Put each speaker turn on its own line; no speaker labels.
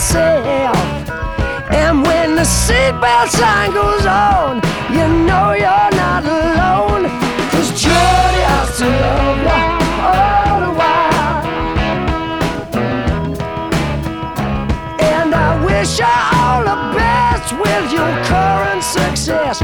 myself. And when the seatbelt sign goes on, you know you're not alone. Cause Jody has to love you all the while. And I wish you all the best with your current success.